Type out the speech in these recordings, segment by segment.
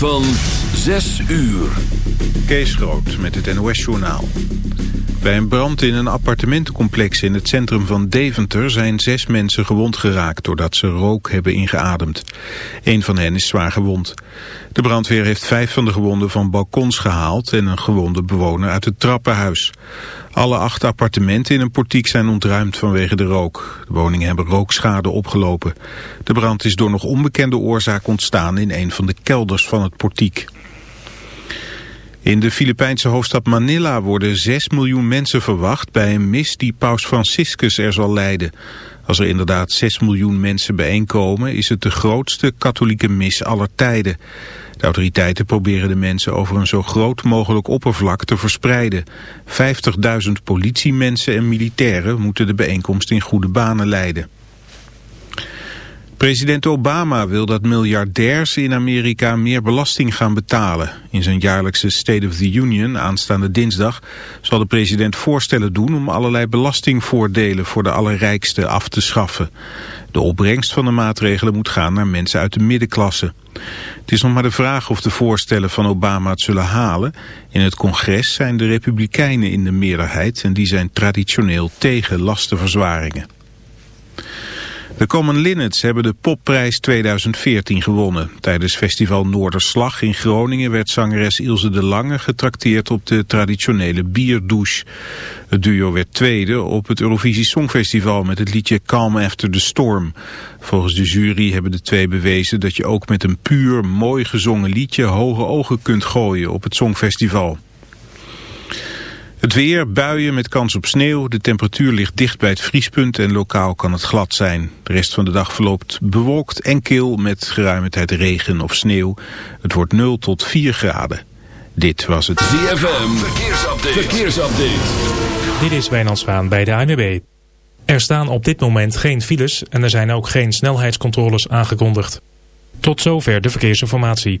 van 6 uur. Kees Groot met het NOS-journaal. Bij een brand in een appartementencomplex in het centrum van Deventer zijn zes mensen gewond geraakt doordat ze rook hebben ingeademd. Een van hen is zwaar gewond. De brandweer heeft vijf van de gewonden van balkons gehaald en een gewonde bewoner uit het trappenhuis. Alle acht appartementen in een portiek zijn ontruimd vanwege de rook. De woningen hebben rookschade opgelopen. De brand is door nog onbekende oorzaak ontstaan in een van de kelders van het portiek. In de Filipijnse hoofdstad Manila worden 6 miljoen mensen verwacht bij een mis die paus Franciscus er zal leiden. Als er inderdaad 6 miljoen mensen bijeenkomen is het de grootste katholieke mis aller tijden. De autoriteiten proberen de mensen over een zo groot mogelijk oppervlak te verspreiden. 50.000 politiemensen en militairen moeten de bijeenkomst in goede banen leiden. President Obama wil dat miljardairs in Amerika meer belasting gaan betalen. In zijn jaarlijkse State of the Union aanstaande dinsdag zal de president voorstellen doen om allerlei belastingvoordelen voor de allerrijkste af te schaffen. De opbrengst van de maatregelen moet gaan naar mensen uit de middenklasse. Het is nog maar de vraag of de voorstellen van Obama het zullen halen. In het congres zijn de republikeinen in de meerderheid en die zijn traditioneel tegen lastenverzwaringen. De Common Linnets hebben de popprijs 2014 gewonnen. Tijdens festival Noorderslag in Groningen werd zangeres Ilse de Lange getrakteerd op de traditionele bierdouche. Het duo werd tweede op het Eurovisie Songfestival met het liedje Calm After the Storm. Volgens de jury hebben de twee bewezen dat je ook met een puur mooi gezongen liedje hoge ogen kunt gooien op het Songfestival. Het weer, buien met kans op sneeuw. De temperatuur ligt dicht bij het vriespunt en lokaal kan het glad zijn. De rest van de dag verloopt bewolkt en kil met geruime tijd regen of sneeuw. Het wordt 0 tot 4 graden. Dit was het ZFM Verkeersupdate. Verkeersupdate. Dit is Wijnand Zwaan bij de ANWB. Er staan op dit moment geen files en er zijn ook geen snelheidscontroles aangekondigd. Tot zover de verkeersinformatie.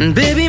Baby,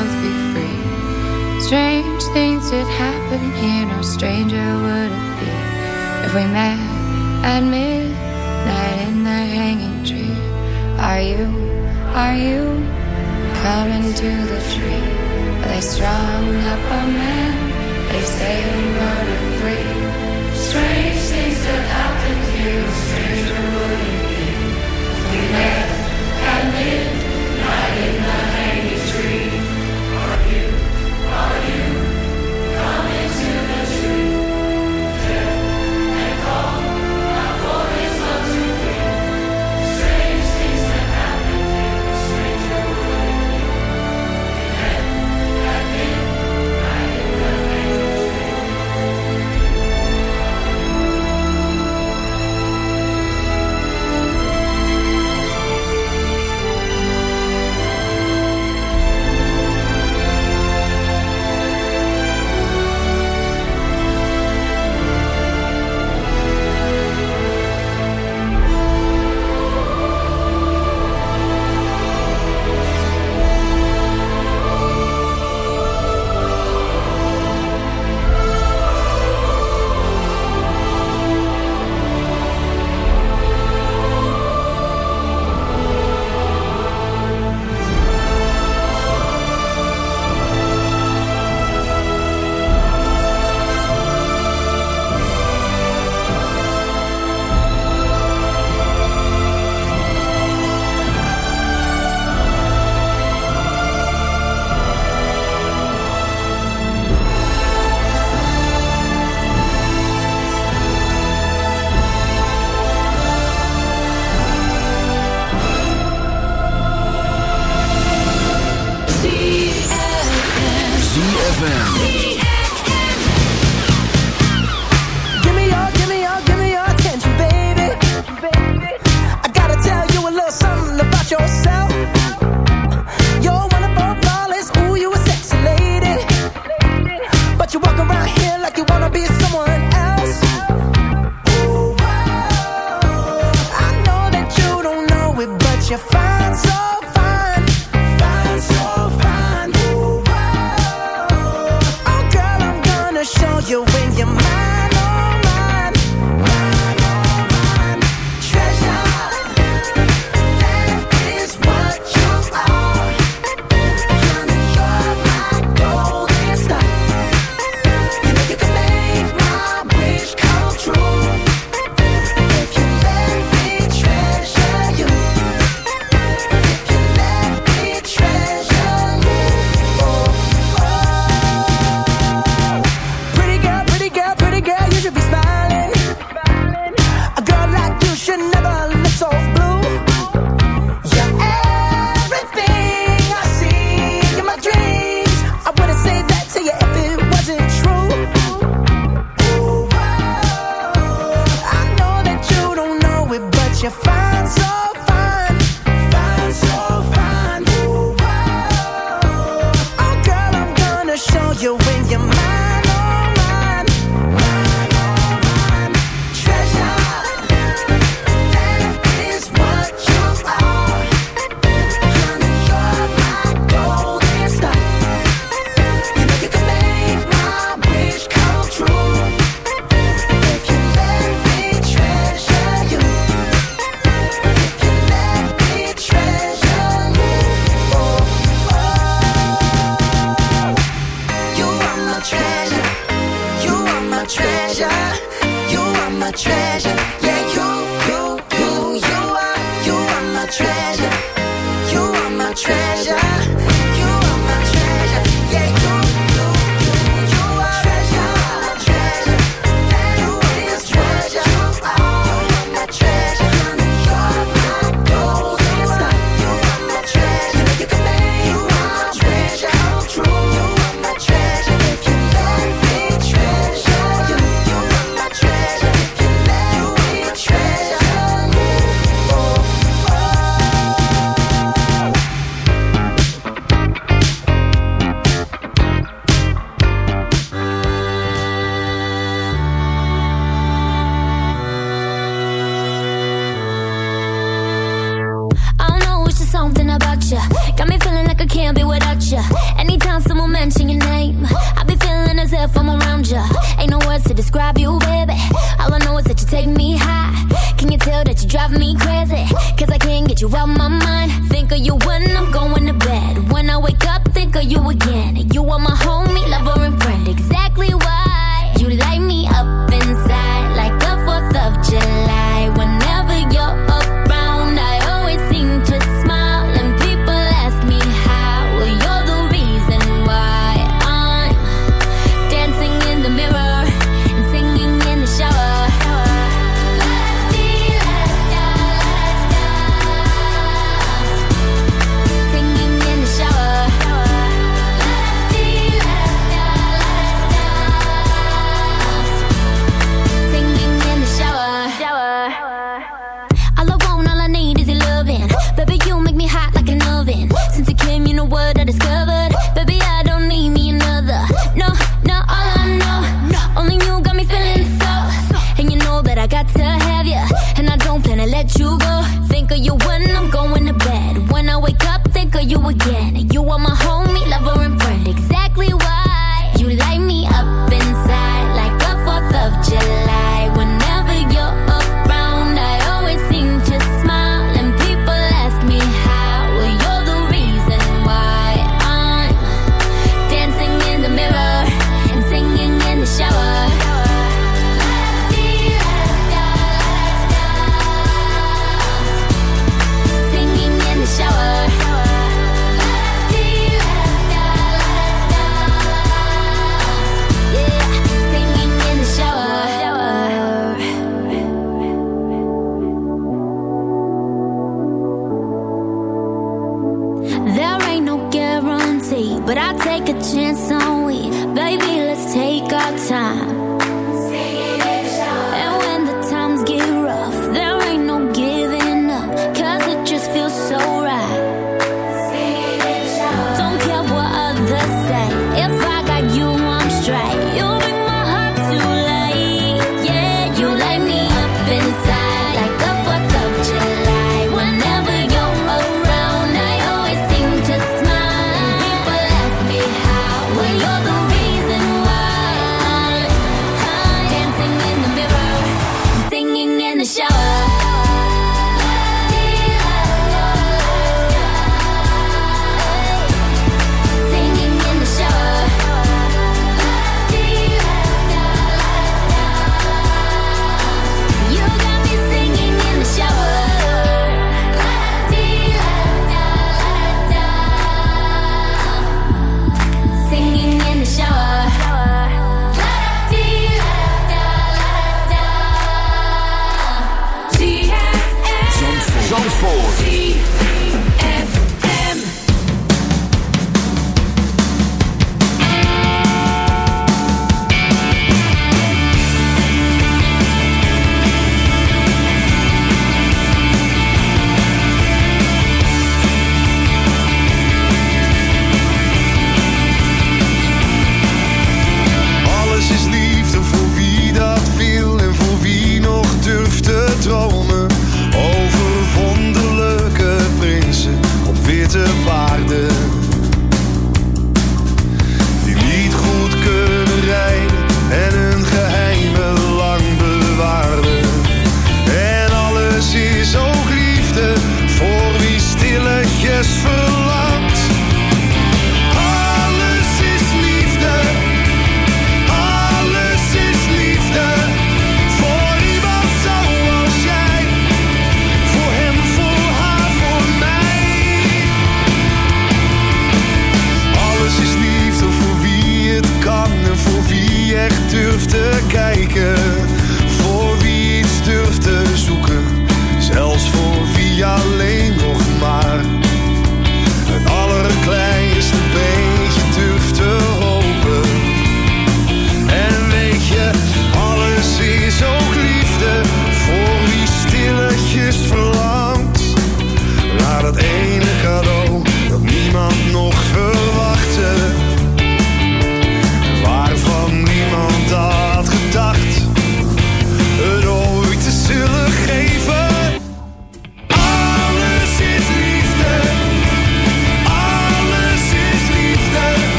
both be free? Strange things did happen here, no stranger would it be if we met at midnight in the hanging tree. Are you, are you coming to the tree where they strung up a man? They say we murdered three. Strange things that happened here, no stranger would it be if we met at midnight in the ZFM.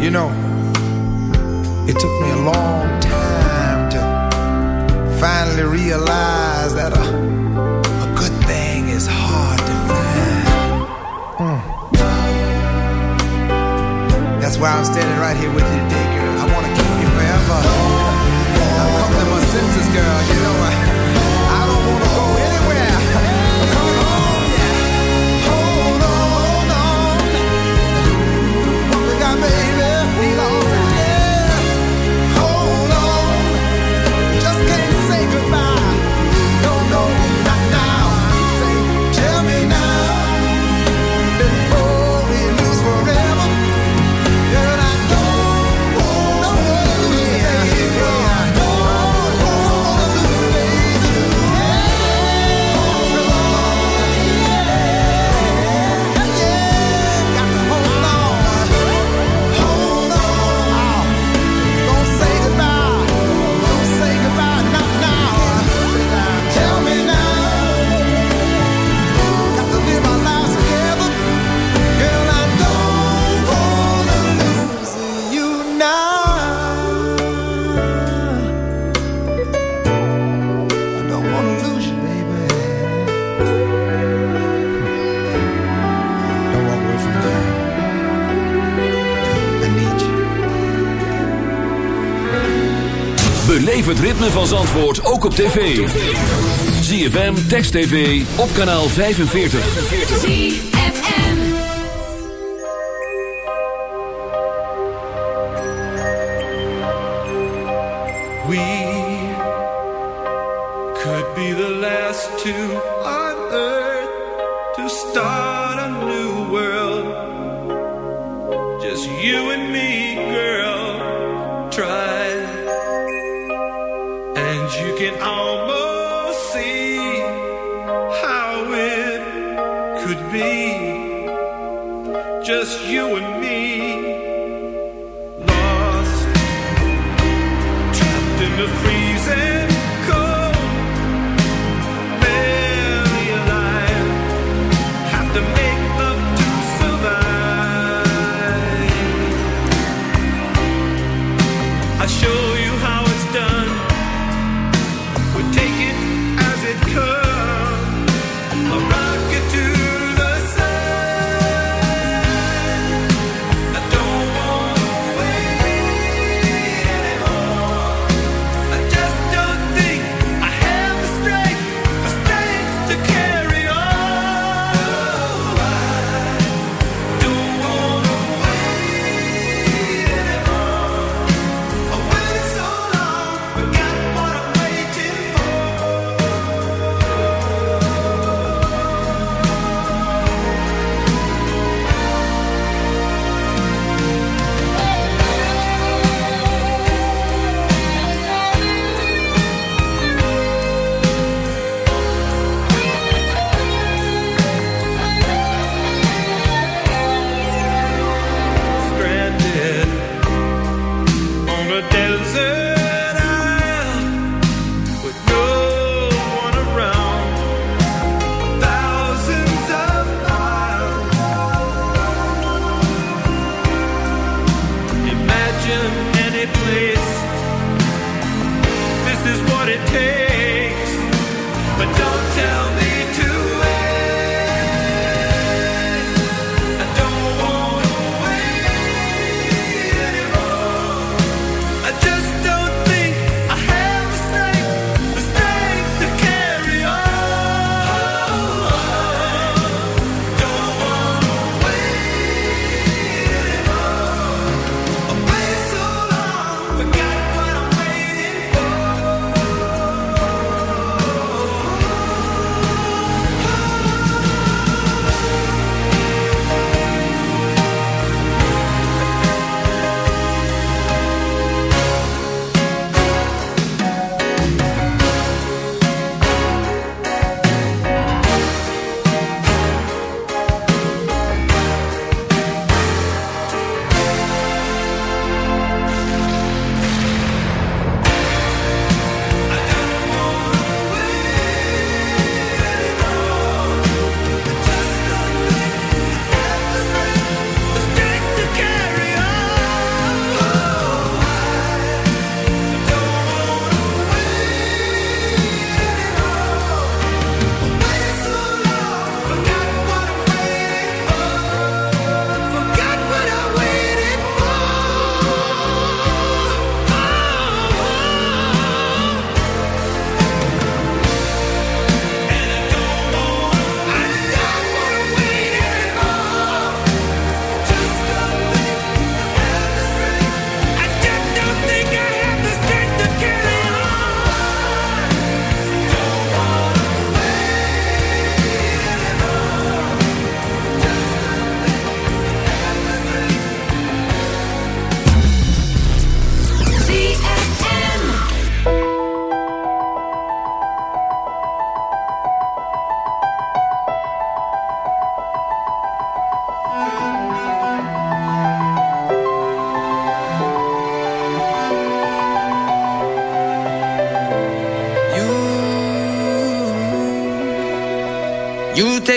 You know, it took me a long time to finally realize that a, a good thing is hard to find. Mm. That's why I'm standing right here with you today, girl. I want to keep you forever. I've come to my senses, girl. You know what? het ritme van Zandvoort ook op tv. ZFM, Text TV, op kanaal 45. We could be the last two on earth to start a new world. Just you and me, girl.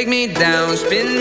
Take me down, spin